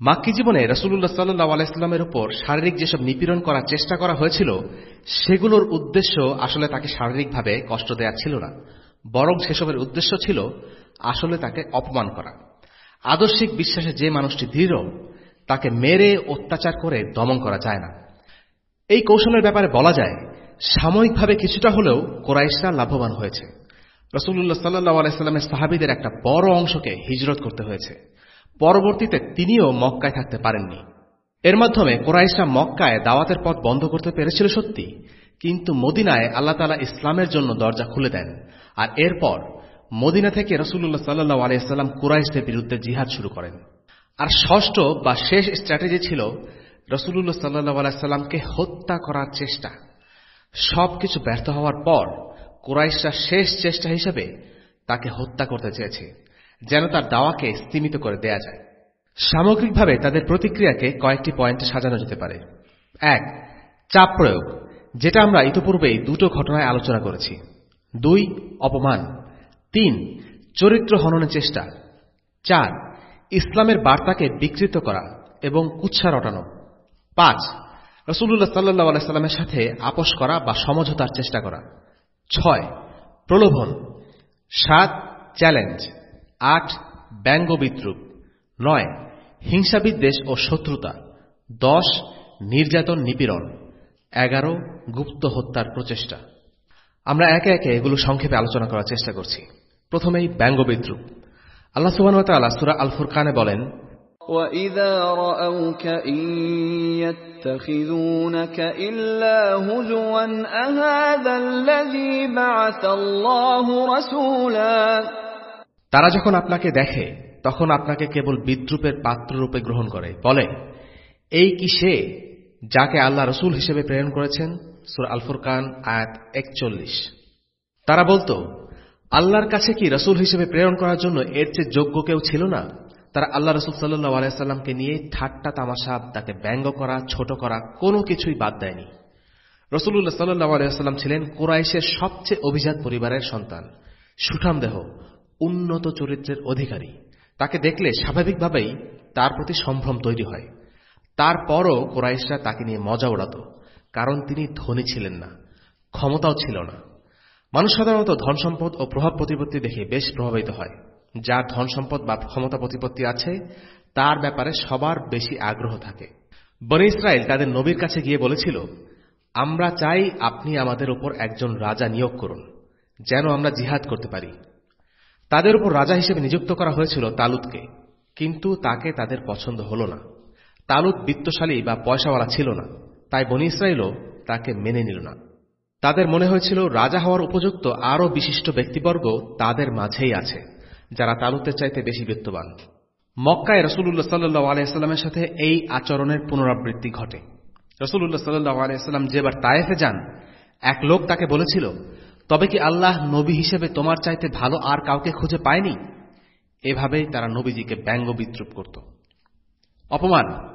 মাক্কি জীবনে রসুল্লাহ সাল্লাহ আলাইস্লামের উপর শারীরিক যেসব নিপীড়ন করার চেষ্টা করা হয়েছিল, সেগুলোর উদ্দেশ্য আসলে তাকে শারীরিকভাবে কষ্ট দেয়া ছিল না। বরং সেসবের উদ্দেশ্য ছিল আসলে তাকে অপমান করা। আদর্শিক বিশ্বাসে যে মানুষটি দৃঢ়, তাকে মেরে, অত্যাচার করে দমন করা যায় না। এই কৌশলের ব্যাপারে বলা যায়, সাময়িকভাবে কিছুটা হলেও কোরাইশরা লাভবান হয়েছে। রসুল্লাহ সাল্লাহ আলাইস্লামের সাহাবিদের একটা বড় অংশকে হিজরত করতে হয়েছে। পরবর্তীতে তিনিও মক্কায় থাকতে পারেননি। এর মাধ্যমে কোরাইশরা মক্কায় দাওয়াতের পথ বন্ধ করতে পেরেছিল সত্যি, কিন্তু মদিনায় আল্লাহ তালা ইসলামের জন্য দরজা খুলে দেন। আর এরপর মদিনা থেকে রসুল্লাহ সাল্লাহ আলিয়াল্লাম কুরাইশদের বিরুদ্ধে জিহাদ শুরু করেন। আর ষষ্ঠ বা শেষ স্ট্র্যাটেজি ছিল রসুল্লাহ সাল্লাহ আলাইস্লামকে হত্যা করার চেষ্টা। সবকিছু ব্যর্থ হওয়ার পর কুরাইশরা শেষ চেষ্টা হিসেবে তাকে হত্যা করতে চেয়েছে। যেন তার দাওয়াকে স্তীমিত করে দেয়া যায়। সামগ্রিকভাবে তাদের প্রতিক্রিয়াকে কয়েকটি পয়েন্টে সাজানো যেতে পারে। এক, চাপ প্রয়োগ, যেটা আমরা ইতিপূর্বেই দুটো ঘটনায় আলোচনা করেছি। দুই, অপমান। তিন, চরিত্র হননের চেষ্টা। চার, ইসলামের বার্তাকে বিকৃত করা এবং কুচ্ছা রটানো পাঁচ রসুল্লাহ সাল্লাহ আলাইস্লামের সাথে আপোষ করা বা সমঝোতার চেষ্টা করা। ছয়, প্রলোভন। সাত, চ্যালেঞ্জ। আট ব্যঙ্গ বিদ্রুপ নয় হিংসাবিদ্বেষ ও শত্রুতা দশ নির্যাতন নিপীড়ন এগারো গুপ্ত হত্যার প্রচেষ্টা আমরা একে একে এগুলো সংক্ষেপে আলোচনা করার চেষ্টা করছি প্রথমেই ব্যঙ্গ বিদ্রুপ আল্লাহ সুবাহ সুরা আল ফুরকানে বলেন وَإِذَا رَأَوْكَ إِن يَتَّخِذُونَكَ إِلَّا هُزُوًا أَهَذَا الَّذِي بَعَثَ اللَّهُ رَسُولًا তারা যখন আপনাকে দেখে, তখন আপনাকে কেবল বিদ্রুপের পাত্ররূপে গ্রহণ করে। বলে, এই কি সে যাকে আল্লাহ রসুল হিসেবে প্রেরণ করেছেন? সুর আলফুরকান, আয়াত একচল্লিশ। তারা বলতো, আল্লাহর কাছে কি রসুল হিসেবে প্রেরণ করার জন্য এর চেয়ে যোগ্য কেউ ছিল না? তারা আল্লাহ রসুল সাল্লু আলাইসাল্লামকে নিয়ে ঠাট্টা তামাশা, তাকে ব্যঙ্গ করা, ছোট করা, কোনো কিছুই বাদ দেয়নি। রসুল্লাহ সাল্লু আলাইসাল্লাম ছিলেন কোরাইশের সবচেয়ে অভিজাত পরিবারের সন্তান। সুঠাম দেহ উন্নত চরিত্রের অধিকারী। তাকে দেখলে স্বাভাবিকভাবেই তার প্রতি সম্ভ্রম তৈরি হয়। তারপরও কোরাইশরা তাকে নিয়ে মজা ওড়াত কারণ তিনি ধনী ছিলেন না, ক্ষমতাও ছিল না। মানুষ সাধারণত ধন সম্পদ ও প্রভাব প্রতিপত্তি দেখে বেশ প্রভাবিত হয়। যার ধন সম্পদ বা ক্ষমতা প্রতিপত্তি আছে, তার ব্যাপারে সবার বেশি আগ্রহ থাকে। বনে ইসরায়েল তাদের নবীর কাছে গিয়ে বলেছিল, আমরা চাই আপনি আমাদের উপর একজন রাজা নিয়োগ করুন, যেন আমরা জিহাদ করতে পারি। তাদের উপর রাজা হিসেবে নিযুক্ত করা হয়েছিল তালুদকে কিন্তু তাকে তাদের পছন্দ হল না। তালুদ বিত্তশালী বা পয়সাওয়ালা ছিল না। তাই বনি ইসরায়েলও তাকে মেনে নিল না। তাদের মনে হয়েছিল রাজা হওয়ার উপযুক্ত আরও বিশিষ্ট ব্যক্তিবর্গ তাদের মাঝেই আছে, যারা তালুতের চাইতে বেশি বিত্তবান। মক্কায় রসুল্লাহ সাল্লু আলাইস্লামের সাথে এই আচরণের পুনরাবৃত্তি ঘটে। রসুল্লাহ সাল্লু আলাইস্লাম যেবার তায়েফে যান, এক লোক তাকে বলেছিল তবে কি আল্লাহ নবী হিসেবে তোমার চাইতে ভালো আর কাউকে খুঁজে পায়নি? এভাবেই তারা নবীজিকে ব্যঙ্গ বিদ্রুপ করত। অপমান।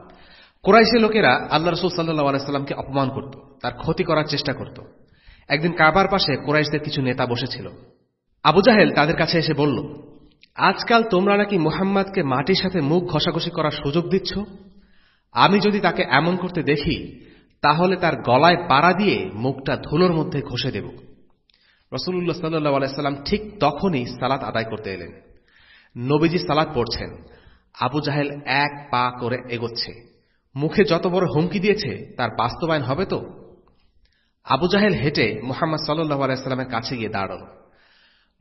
কোরাইশি লোকেরা আল্লাহ রসুল সাল্লাহ আলাইস্লামকে অপমান করত, তার ক্ষতি করার চেষ্টা করত। একদিন কাবার পাশে কোরাইশদের কিছু নেতা বসেছিল। আবু জাহেল তাদের কাছে এসে বলল, আজকাল তোমরা নাকি মোহাম্মদকে মাটির সাথে মুখ ঘষাঘষি করার সুযোগ দিচ্ছ? আমি যদি তাকে এমন করতে দেখি, তাহলে তার গলায় পাড়া দিয়ে মুখটা ধুলোর মধ্যে ঘষে দেব। রসুল্লাহ সাল্লু আলাইস্লাম ঠিক তখনই সালাত আদায় করতে এলেন। নবীজি সালাত পড়ছেন। আবু জাহেল এক পা করে এগোচ্ছে। মুখে যত বড় হুমকি দিয়েছে, তার বাস্তবায়ন হবে তো? আবু জাহেল হেঁটে মোহাম্মদ সাল্লু আলাইস্লামের কাছে গিয়ে দাঁড়াল।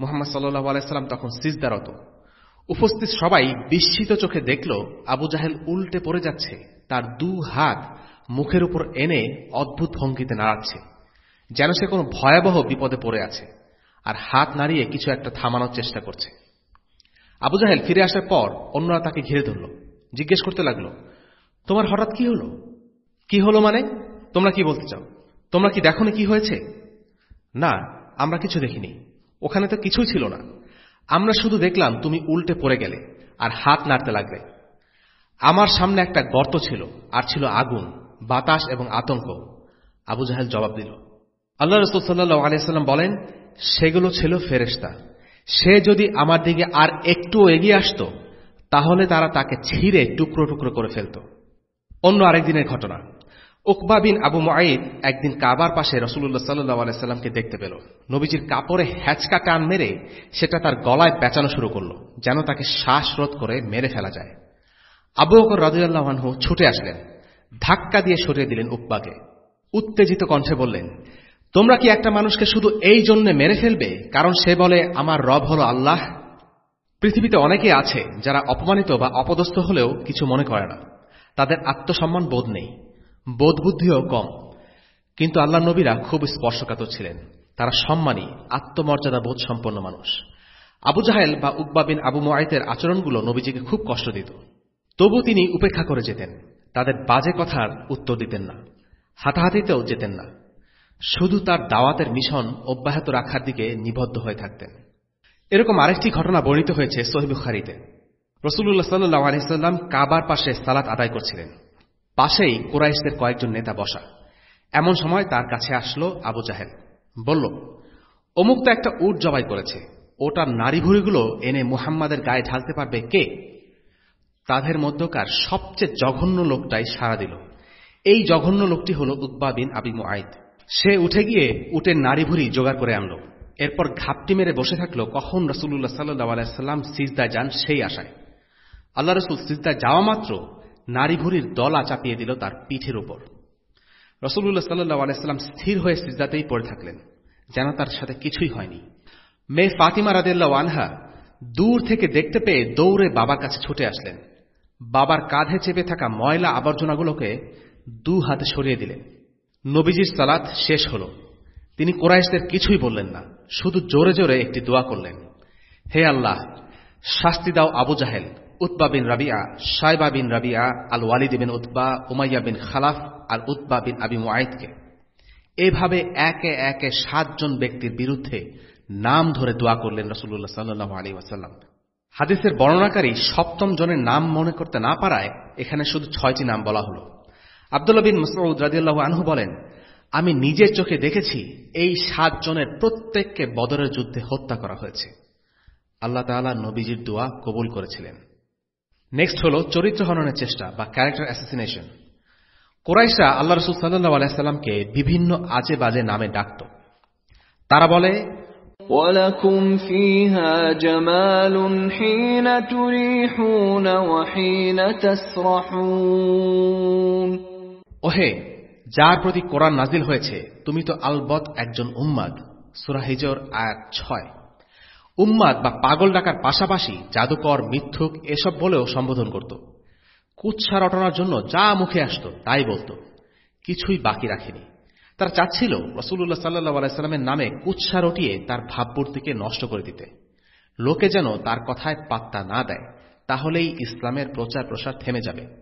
মোহাম্মদ সাল্লু আলাইস্লাম তখন সিজদারত। উপস্থিত সবাই বিস্মিত চোখে দেখল, আবু জাহেল উল্টে পড়ে যাচ্ছে। তার দু হাত মুখের উপর এনে অদ্ভুত ভঙ্গিতে নাড়াচ্ছে। যেন সে কোনো ভয়াবহ বিপদে পড়ে আছে আর হাত নাড়িয়ে কিছু একটা থামানোর চেষ্টা করছে। আবু জাহেল ফিরে আসার পর অন্যরা তাকে ঘিরে ধরল, জিজ্ঞেস করতে লাগল, তোমার হঠাৎ কি হলো? কি হলো মানে? তোমরা কি বলতে চাও? তোমরা কি দেখো কি হয়েছে? না, আমরা কিছু দেখিনি। ওখানে তো কিছুই ছিল না। আমরা শুধু দেখলাম তুমি উল্টে পড়ে গেলে আর হাত নাড়তে লাগলে। আমার সামনে একটা গর্ত ছিল আর ছিল আগুন, বাতাস এবং আতঙ্ক। আবু জাহেল জবাব দিল আল্লাহ রসুল আলিয়াল্লাম বলেন, সেগুলো ছিল ফেরেস্তা সে যদি আমার দিকে আর একটু এগিয়ে আসত, তাহলে তারা তাকে ছিঁড়ে টুকরো টুকরো করে ফেলত। অন্য আরেকদিনের ঘটনা। উকবা বিন আবু মাইদ একদিন কাবার পাশে রসুল্লাহ সাল্লাহ আলাইসাল্লামকে দেখতে পেল। নবীজির কাপড়ে হ্যাচকা টান মেরে সেটা তার গলায় পেঁচানো শুরু করল, যেন তাকে শ্বাসরোধ করে মেরে ফেলা যায়। আবু বকর রাজুল্লাহানহু ছুটে আসলেন, ধাক্কা দিয়ে সরিয়ে দিলেন উকবাকে। উত্তেজিত কণ্ঠে বললেন তোমরা কি একটা মানুষকে শুধু এই জন্য মেরে ফেলবে? কারণ সে বলে, আমার রব হল আল্লাহ। পৃথিবীতে অনেকে আছে যারা অপমানিত বা অপদস্থ হলেও কিছু মনে করে না। তাদের আত্মসম্মান বোধ নেই, বোধ বুদ্ধিও কম। কিন্তু আল্লাহ নবীরা খুব স্পর্শকাতর ছিলেন। তারা সম্মানী, আত্মমর্যাদা বোধ সম্পন্ন মানুষ। আবু জাহেল বা উকবা বিন আবু মায়েতের আচরণগুলো নবীজিকে খুব কষ্ট দিত। তবু তিনি উপেক্ষা করে যেতেন। তাদের বাজে কথার উত্তর দিতেন না। হাতাহাতিতেও যেতেন না। শুধু তার দাওয়াতের মিশন অব্যাহত রাখার দিকে নিবদ্ধ হয়ে থাকতেন। এরকম আরেকটি ঘটনা বর্ণিত হয়েছে সহিবুখারিতে রসুল্লাহ সাল্লাহ আলহিসাল্লাম কাবার পাশে সালাত আদায় করছিলেন। পাশেই কোরাইশদের কয়েকজন নেতা বসা। এমন সময় তার কাছে আসলো আবু জাহেল। বলল, অমুক তো একটা উট জবাই করেছে। ওটার নারী ভুড়িগুলো এনে মুহাম্মাদের গায়ে ঢালতে পারবে কে? তাদের মধ্যকার সবচেয়ে জঘন্য লোকটাই সাড়া দিল। এই জঘন্য লোকটি হল উকবা বিন আবি সে উঠে গিয়ে উটের নাড়ি ভুড়ি জোগাড় করে আনলো। এরপর ঘাপটি মেরে বসে থাকল কখন রসুল্লাহ সাল্লাহ আলাইসাল্লাম সিজদায় যান সেই আশায়। আল্লাহ রসুল সিজদায় যাওয়া মাত্র নারী ভুরির দলা চাপিয়ে দিল তার পিঠের উপর। রসুল্লাহ সাল্লাহ আলাইসাল্লাম স্থির হয়ে সিজদাতেই পড়ে থাকলেন, যেন তার সাথে কিছুই হয়নি। মেয়ে ফাতিমা রাদেল্লা আনহা দূর থেকে দেখতে পেয়ে দৌড়ে বাবার কাছে ছুটে আসলেন। বাবার কাঁধে চেপে থাকা ময়লা আবর্জনাগুলোকে দু হাতে সরিয়ে দিলেন। নবীজির সালাত শেষ হল। তিনি কোরাইশদের কিছুই বললেন না, শুধু জোরে জোরে একটি দোয়া করলেন। হে আল্লাহ, শাস্তি দাও আবু জাহেল, Utba bin Rabia Shaiba bin Rabia al Walid bin Utba, Umayya bin Khalaf আর উতবা বিন আবি মুআইদকে। এভাবে একে একে সাতজন ব্যক্তির বিরুদ্ধে নাম ধরে দোয়া করলেন রসুল্লাহ সাল্লাহ আলী ওয়াসাল্লাম। হাদিসের বর্ণনাকারী সপ্তম জনের নাম মনে করতে না পারায় এখানে শুধু ছয়টি নাম বলা হল। আবদুল্লাহ বিন মুসউদ রাজিয়াল্লাহ আনহু বলেন আমি নিজের চোখে দেখেছি এই সাতজনের প্রত্যেককে বদরের যুদ্ধে হত্যা করা হয়েছে আল্লাহ তালা নবীজির দোয়া কবুল করেছিলেন নেক্সট হল চরিত্র হননের চেষ্টা বা ক্যারেক্টার অ্যাসোসিনেশন কোরাইশা আল্লাহ রসুল সাল্লাহ আলাইসাল্লামকে বিভিন্ন আজে বাজে নামে ডাকত তারা বলে ولكم فيها جمال حين تريحون وحين تسرحون ওহে, যার প্রতি কোরআন নাজিল হয়েছে, তুমি তো আলবত একজন উম্মাদ। সুরাহিজর আয়াত ছয়। উম্মাদ বা পাগল ডাকার পাশাপাশি জাদুকর, মিথ্যুক, এসব বলেও সম্বোধন করত। কুৎসা রটনার জন্য যা মুখে আসত, তাই বলত। কিছুই বাকি রাখেনি। তারা চাচ্ছিল রসুল্লাহ সাল্লাহ আলাইস্লামের নামে কুৎসা রটিয়ে তার ভাবমূর্তিকে নষ্ট করে দিতে। লোকে যেন তার কথায় পাত্তা না দেয়, তাহলেই ইসলামের প্রচার প্রসার থেমে যাবে।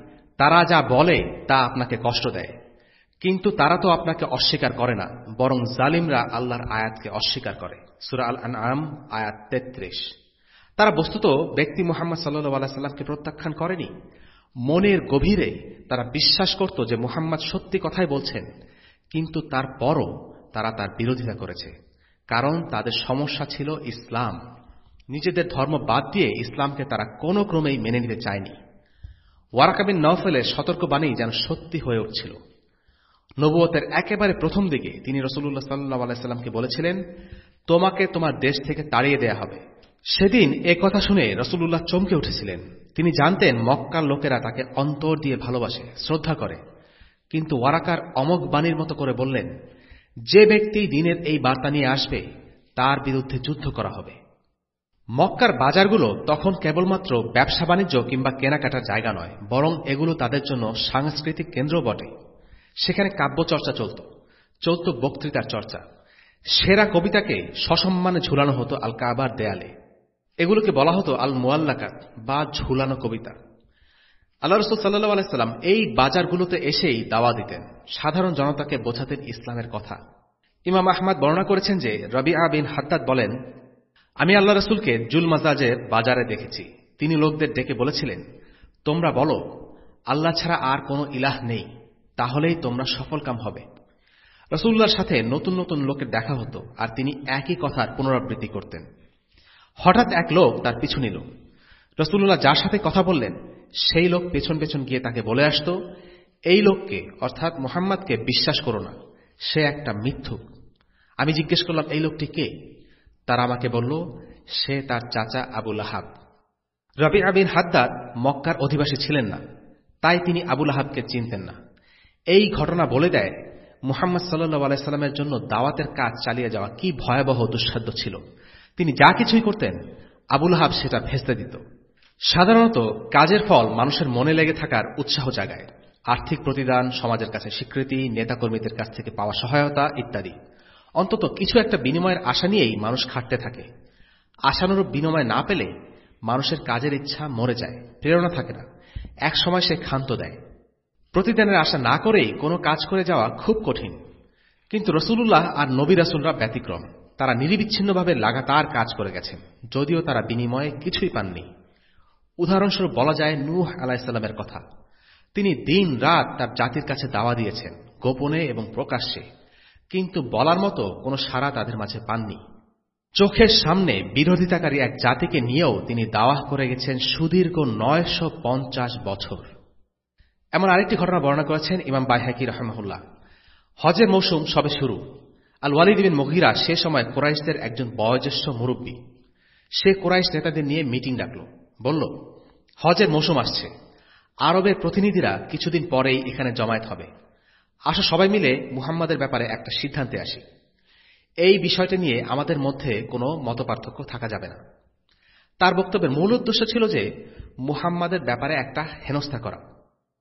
তারা যা বলে, তা আপনাকে কষ্ট দেয়। কিন্তু তারা তো আপনাকে অস্বীকার করে না, বরং জালিমরা আল্লাহর আয়াতকে অস্বীকার করে। সুরা আল আম আয়াত তেত্রিশ। তারা বস্তুত ব্যক্তি মোহাম্মদ সাল্লু সাল্লামকে প্রত্যাখ্যান করেনি। মনের গভীরে তারা বিশ্বাস করত যে মুহাম্মদ সত্যি কথাই বলছেন, কিন্তু তারপরও তারা তার বিরোধিতা করেছে, কারণ তাদের সমস্যা ছিল ইসলাম। নিজেদের ধর্ম বাদ দিয়ে ইসলামকে তারা কোনো ক্রমেই মেনে নিতে চায়নি। ওয়ারাকাবিন নওফেলের সতর্কবাণী যেন সত্যি হয়ে উঠছিল। নবুয়তের একেবারে প্রথম দিকে তিনি রসুল্লাহ সাল্লাহ আলাইস্লামকে বলেছিলেন, তোমাকে তোমার দেশ থেকে তাড়িয়ে দেয়া হবে। সেদিন এ কথা শুনে রসুল্লাহ চমকে উঠেছিলেন। তিনি জানতেন মক্কার লোকেরা তাকে অন্তর দিয়ে ভালোবাসে, শ্রদ্ধা করে। কিন্তু ওয়ারাকার অমক বাণীর মতো করে বললেন, যে ব্যক্তি দিনের এই বার্তা নিয়ে আসবে, তার বিরুদ্ধে যুদ্ধ করা হবে। মক্কার বাজারগুলো তখন কেবলমাত্র ব্যবসা বাণিজ্য কিংবা কেনাকাটার জায়গা নয়, বরং এগুলো তাদের জন্য সাংস্কৃতিক কেন্দ্র বটে। সেখানে কাব্যচর্চা চলত চলত বক্তৃতার চর্চা। সেরা কবিতাকে সসম্মানে ঝুলানো হতো আল কাবার দেয়ালে। এগুলোকে বলা হতো আল মোয়াল্লাকাত বা ঝুলানো কবিতা। আল্লাহ রসুল সাল্লাহ আলাইসাল্লাম এই বাজারগুলোতে এসেই দাওয়া দিতেন। সাধারণ জনতাকে বোঝাতেন ইসলামের কথা। ইমাম আহমদ বর্ণনা করেছেন যে রবি বিন হাত্তাদ বলেন আমি আল্লাহ রসুলকে জুল মাজাজের বাজারে দেখেছি। তিনি লোকদের ডেকে বলেছিলেন, তোমরা বলো, আল্লাহ ছাড়া আর কোনো ইলাহ নেই, তাহলেই তোমরা সফলকাম হবে। রসুল্লার সাথে নতুন নতুন লোকের দেখা হতো আর তিনি একই কথার পুনরাবৃত্তি করতেন। হঠাৎ এক লোক তার পিছু নিল। রসুল্লাহ যার সাথে কথা বললেন, সেই লোক পেছন পেছন গিয়ে তাকে বলে আসত, এই লোককে, অর্থাৎ মোহাম্মদকে বিশ্বাস করো না, সে একটা মিথ্যুক। আমি জিজ্ঞেস করলাম, এই লোকটি কে? তারা আমাকে বলল, সে তার চাচা আবুল আহাব রবি আবিন হাদ্দাদ মক্কার অধিবাসী ছিলেন না, তাই তিনি আবুল আহাবকে চিনতেন না। এই ঘটনা বলে দেয়, মুহাম্মদ সাল্লু আলাইস্লামের জন্য দাওয়াতের কাজ চালিয়ে যাওয়া কি ভয়াবহ দুঃসাধ্য ছিল। তিনি যা কিছুই করতেন আবুল আহাব সেটা ভেস্তে দিত। সাধারণত কাজের ফল মানুষের মনে লেগে থাকার উৎসাহ জাগায়। আর্থিক প্রতিদান, সমাজের কাছে স্বীকৃতি, নেতাকর্মীদের কাছ থেকে পাওয়া সহায়তা, ইত্যাদি। অন্তত কিছু একটা বিনিময়ের আশা নিয়েই মানুষ খাটতে থাকে। আশানুরূপ বিনিময় না পেলে মানুষের কাজের ইচ্ছা মরে যায়, প্রেরণা থাকে না। এক সময় সে ক্ষান্ত দেয়। প্রতিদানের আশা না করেই কোনো কাজ করে যাওয়া খুব কঠিন। কিন্তু রসুল্লাহ আর নবী রাসুলরা ব্যতিক্রম। তারা নিরিবিচ্ছিন্নভাবে লাগাতার কাজ করে গেছেন, যদিও তারা বিনিময়ে কিছুই পাননি। উদাহরণস্বরূপ বলা যায় নূহ আলাহিসাল্লামের কথা। তিনি দিন রাত তার জাতির কাছে দাওয়া দিয়েছেন, গোপনে এবং প্রকাশ্যে। কিন্তু বলার মতো কোনো সাড়া তাদের মাঝে পাননি। চোখের সামনে বিরোধিতাকারী এক জাতিকে নিয়েও তিনি দাওয়াহ করে গেছেন সুদীর্ঘ নয়শো পঞ্চাশ বছর। এমন আরেকটি ঘটনা বর্ণনা করেছেন ইমাম বাইহাকি রহমহুল্লাহ। হজের মৌসুম সবে শুরু। আল ওয়ালিদ বিন মহিরা সে সময় কোরাইশদের একজন বয়োজ্যেষ্ঠ মুরব্বী। সে কোরাইশ নেতাদের নিয়ে মিটিং ডাকল। বলল, হজের মৌসুম আসছে। আরবের প্রতিনিধিরা কিছুদিন পরেই এখানে জমায়েত হবে। আসো সবাই মিলে মুহাম্মাদের ব্যাপারে একটা সিদ্ধান্তে আসি। এই বিষয়টা নিয়ে আমাদের মধ্যে কোনো মতপার্থক্য থাকা যাবে না। তার বক্তব্যের মূল উদ্দেশ্য ছিল যে, মুহাম্মাদের ব্যাপারে একটা হেনস্থা করা।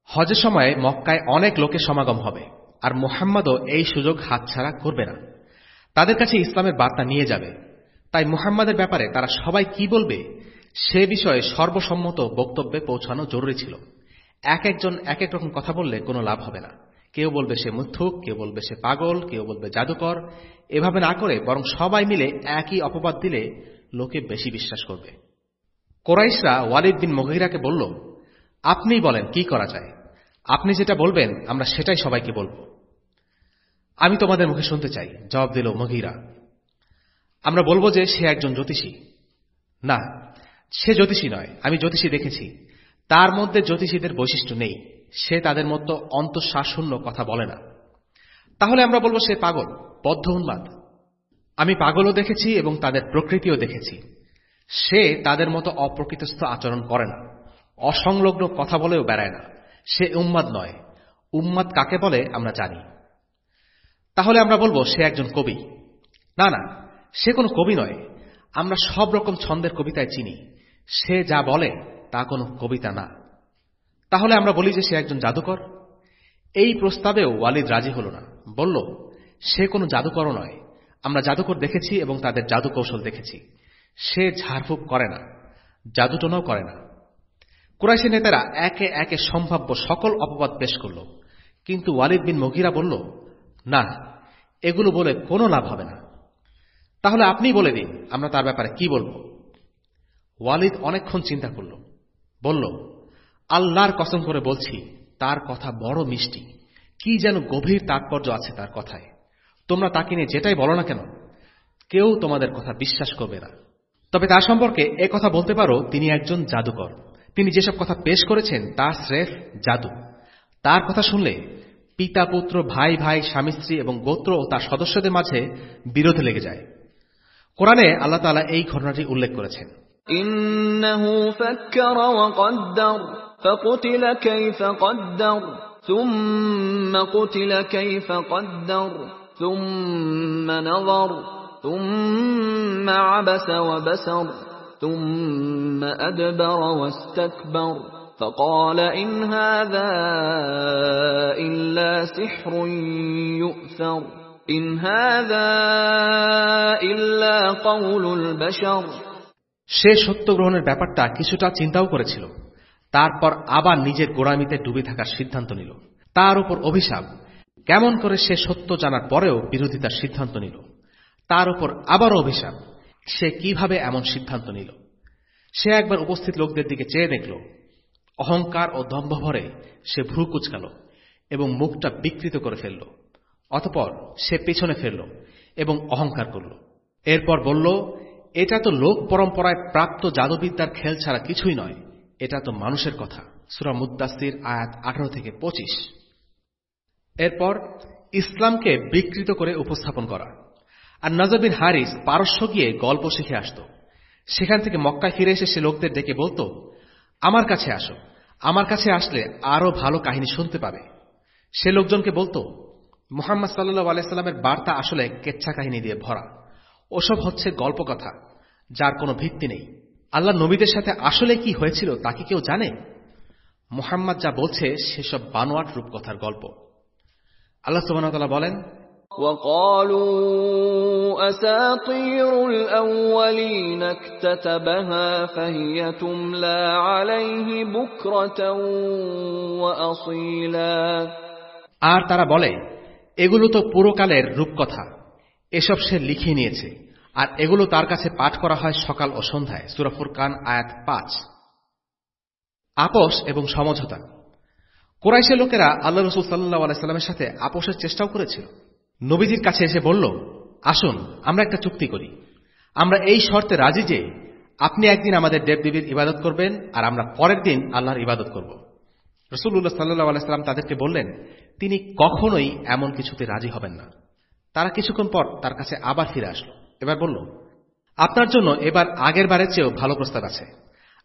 হজের সময় মক্কায় অনেক লোকের সমাগম হবে, আর মুহাম্মদও এই সুযোগ হাতছাড়া করবে না। তাদের কাছে ইসলামের বার্তা নিয়ে যাবে। তাই মুহাম্মাদের ব্যাপারে তারা সবাই কি বলবে, সে বিষয়ে সর্বসম্মত বক্তব্যে পৌঁছানো জরুরি ছিল। এক একজন এক এক রকম কথা বললে কোনো লাভ হবে না। কেউ বলবে সে মুথুক কেউ বলবে সে পাগল, কেউ বলবে জাদুকর। এভাবে না করে বরং সবাই মিলে একই অপবাদ দিলে লোকে বেশি বিশ্বাস করবে। কোরাইশরা ওয়ালিদ বিন মহিরাকে বলল, আপনি বলেন, কি করা যায়? আপনি যেটা বলবেন, আমরা সেটাই সবাইকে বলব। আমি তোমাদের মুখে শুনতে চাই। জবাব দিল মহিরা আমরা বলব যে সে একজন জ্যোতিষী। না, সে জ্যোতিষী নয়, আমি জ্যোতিষী দেখেছি। তার মধ্যে জ্যোতিষীদের বৈশিষ্ট্য নেই। তাদের মতো অন্তঃশ্বাসশূন্য কথা বলে না। তাহলে আমরা বলব সে পাগল, বদ্ধ উন্মাদ। আমি পাগলও দেখেছি এবং তাদের প্রকৃতিও দেখেছি। সে তাদের মতো অপ্রকৃতস্থ আচরণ করে না। অসংলগ্ন কথা বলেও বেড়ায় না। সে উম্মাদ নয়। উম্মাদ কাকে বলে আমরা জানি। তাহলে আমরা বলব সে একজন কবি। না না, সে কোনো কবি নয়। আমরা সব রকম ছন্দের কবিতায় চিনি। সে যা বলে তা কোনো কবিতা না। তাহলে আমরা বলি যে সে একজন জাদুকর। এই প্রস্তাবেও ওয়ালিদ রাজি হল না। বলল, সে কোনো জাদুকরও নয়। আমরা জাদুকর দেখেছি এবং তাদের জাদু কৌশল দেখেছি। সে ঝাড়ফুঁক করে না, জাদুটনাও করে না। কুরাইশি নেতারা একে একে সম্ভাব্য সকল অপবাদ পেশ করল। কিন্তু ওয়ালিদ বিন মগিরা বলল, না, এগুলো বলে কোনো লাভ হবে না। তাহলে আপনি বলে দিন, আমরা তার ব্যাপারে কি বলব? ওয়ালিদ অনেকক্ষণ চিন্তা করল। বলল আল্লাহর কসম করে বলছি, তার কথা বড় মিষ্টি। কি যেন গভীর তাৎপর্য আছে তার কথায়। তোমরা তাকে নিয়ে যেটাই বলো না কেন, কেউ তোমাদের কথা বিশ্বাস করবে না। তবে তার সম্পর্কে কথা বলতে পারো, তিনি একজন জাদুকর। তিনি যেসব কথা পেশ করেছেন তা শ্রেফ জাদু। তার কথা শুনলে পিতা, পুত্র, ভাই ভাই, স্বামী, স্ত্রী এবং গোত্র ও তার সদস্যদের মাঝে বিরোধ লেগে যায়। কোরআনে আল্লাহ তালা এই ঘটনাটি উল্লেখ করেছেন। فقتل كيف قدر ثم قتل كيف قدر ثم نظر ثم عبس وبسر ثم أدبر واستكبر فقال إن هذا إلا سحر يؤثر إن هذا إلا قول البشر সে সত্য গ্রহণের ব্যাপারটা কিছুটা চিন্তাও করেছিল তারপর আবার নিজের গোড়ামিতে ডুবে থাকার সিদ্ধান্ত নিল। তার উপর অভিশাপ, কেমন করে সে সত্য জানার পরেও বিরোধিতার সিদ্ধান্ত নিল। তার উপর আবারও অভিশাপ, সে কীভাবে এমন সিদ্ধান্ত নিল? সে একবার উপস্থিত লোকদের দিকে চেয়ে দেখল। অহংকার ও দম্ভ ভরে সে ভ্রু কুচকাল এবং মুখটা বিকৃত করে ফেলল। অতপর সে পেছনে ফেলল এবং অহংকার করল। এরপর বলল, এটা তো লোক পরম্পরায় প্রাপ্ত জাদুবিদ্যার খেল ছাড়া কিছুই নয়। এটা তো মানুষের কথা। সুরা মুদাসির আয়াত আঠারো থেকে পঁচিশ। এরপর ইসলামকে বিকৃত করে উপস্থাপন করা। আর নজরবিন হারিস পারস্য গিয়ে গল্প শিখে আসত। সেখান থেকে মক্কায় ফিরে এসে সে লোকদের ডেকে বলতো, আমার কাছে আসো। আমার কাছে আসলে আরও ভালো কাহিনী শুনতে পাবে। সে লোকজনকে বলতো, মোহাম্মদ সাল্লু আলাইস্লামের বার্তা আসলে কেচ্ছা কাহিনী দিয়ে ভরা। ওসব হচ্ছে গল্প কথা যার কোনো ভিত্তি নেই। আল্লাহ নবীদের সাথে আসলে কি হয়েছিল তা কি কেউ জানে? মোহাম্মদ যা বলছে সেসব বানোয়াট রূপকথার গল্প। আল্লাহ সুবাহতালা বলেন আর তারা বলে এগুলো তো পুরোকালের রূপকথা। এসব সে লিখে নিয়েছে। আর এগুলো তার কাছে পাঠ করা হয় সকাল ও সন্ধ্যায়। সুরাফুর কান আয়াত পাঁচ। আপোষ এবং সমঝোতা। কোরাইশের লোকেরা আল্লাহ রসুল সাল্লাহ আলাইস্লামের সাথে আপোষের চেষ্টাও করেছিল। নবীজির কাছে এসে বলল, আসুন, আমরা একটা চুক্তি করি। আমরা এই শর্তে রাজি যে আপনি একদিন আমাদের দেবদেবীর ইবাদত করবেন আর আমরা পরের দিন আল্লাহর ইবাদত করব। রসুল্লাহ সাল্লাহ আলাইস্লাম তাদেরকে বললেন, তিনি কখনোই এমন কিছুতে রাজি হবেন না। তারা কিছুক্ষণ পর তার কাছে আবার ফিরে আসলো। এবার বলল, আপনার জন্য এবার আগের বারের চেয়েও ভালো প্রস্তাব আছে।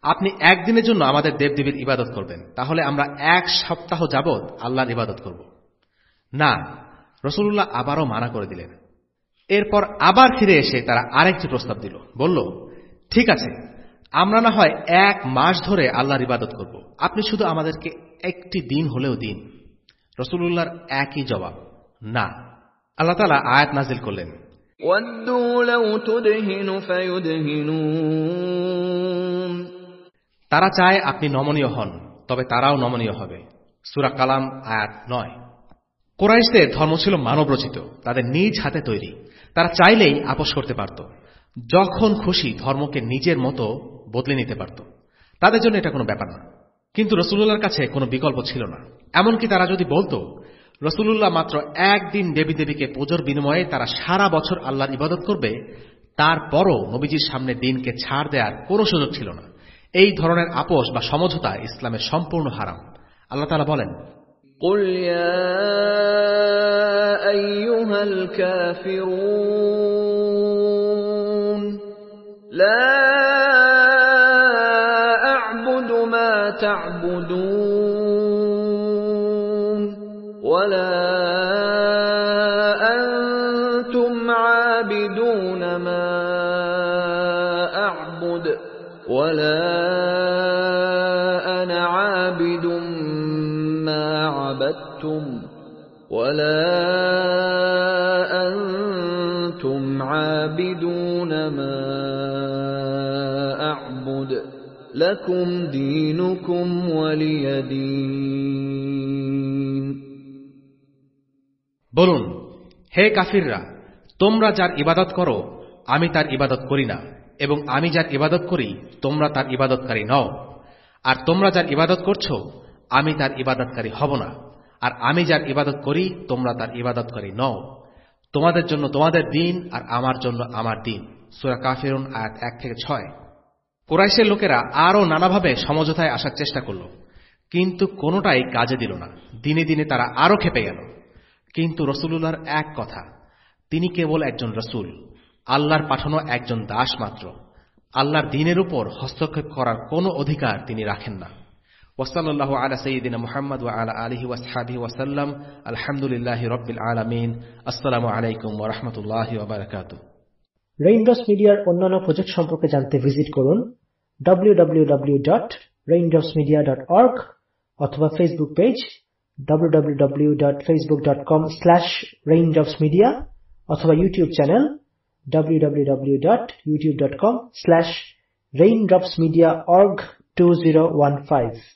আপনি একদিনের জন্য আমাদের দেবদেবীর ইবাদত করবেন, তাহলে আমরা এক সপ্তাহ যাবৎ আল্লাহর ইবাদত করব। না রসুল্লাহ আবারও মানা করে দিলেন। এরপর আবার ফিরে এসে তারা আরেকটি প্রস্তাব দিল, বলল, ঠিক আছে, আমরা না হয় এক মাস ধরে আল্লাহর ইবাদত করব। আপনি শুধু আমাদেরকে একটি দিন হলেও দিন। রসুল্লাহর একই জবাব, না। আল্লাহ তালা আয়াত নাজিল করলেন। তারা চায় আপনি নমনীয় হন, তবে তারাও নমনীয় হবে। সুরা কালাম আয়াত নয়। কোরাইশদের ধর্ম ছিল মানবরচিত, তাদের নিজ হাতে তৈরি। তারা চাইলেই আপোষ করতে পারত, যখন খুশি ধর্মকে নিজের মতো বদলে নিতে পারত। তাদের জন্য এটা কোনো ব্যাপার না। কিন্তু রসুল্লার কাছে কোনো বিকল্প ছিল না। এমনকি তারা যদি বলতো রসুল্লাহ মাত্র একদিন দেবী দেবীকে পুজোর বিনিময়ে তারা সারা বছর আল্লাহর ইবাদত করবে তারপরও নবীজির সামনে দিনকে ছাড় দেওয়ার কোনো সুযোগ ছিল না এই ধরনের আপোষ বা সমঝোতা ইসলামের সম্পূর্ণ হারাম আল্লাহ তালা বলেন قل يا أيها الكافرون لا ولا أنتم عابدون ما أعبد لكم دينكم ولي دين বলুন হে কাফিররা তোমরা যার ইবাদত করো আমি তার ইবাদত করি না এবং আমি যার ইবাদত করি তোমরা তার ইবাদতকারী নও আর তোমরা যার ইবাদত করছো আমি তার ইবাদতকারী হব না আর আমি যার ইবাদত করি, তোমরা তার ইবাদতকারী নও। তোমাদের জন্য তোমাদের দিন আর আমার জন্য আমার দিন। সুরা কাফিরুন, আয়াত এক থেকে ছয়। কোরাইশের লোকেরা আরও নানাভাবে সমঝোতায় আসার চেষ্টা করল, কিন্তু কোনোটাই কাজে দিল না। দিনে দিনে তারা আরও খেপে গেল। কিন্তু রসুলুল্লাহর এক কথা, তিনি কেবল একজন রসুল, আল্লাহর পাঠানো একজন দাস মাত্র। আল্লাহর দিনের উপর হস্তক্ষেপ করার কোনো অধিকার তিনি রাখেন না। ওসাল্লাহ আলা সঈদিন মোহাম্মদ ওয়া আলা আলহি ওয়াসহাবি ওয়াসাল্লাম আলহামদুলিল্লাহ রব্বিল আলমিন। আসসালামু আলাইকুম ওরহমতুল্লাহ ওবরাকাত রেইনড্রপস মিডিয়ার অন্যান্য প্রজেক্ট সম্পর্কে জানতে ভিজিট করুন www.raindropsmedia.org অথবা ফেসবুক পেজ www.facebook.com/raindropsmedia অথবা ইউটিউব চ্যানেল www.youtube.com/raindropsmediaorg2015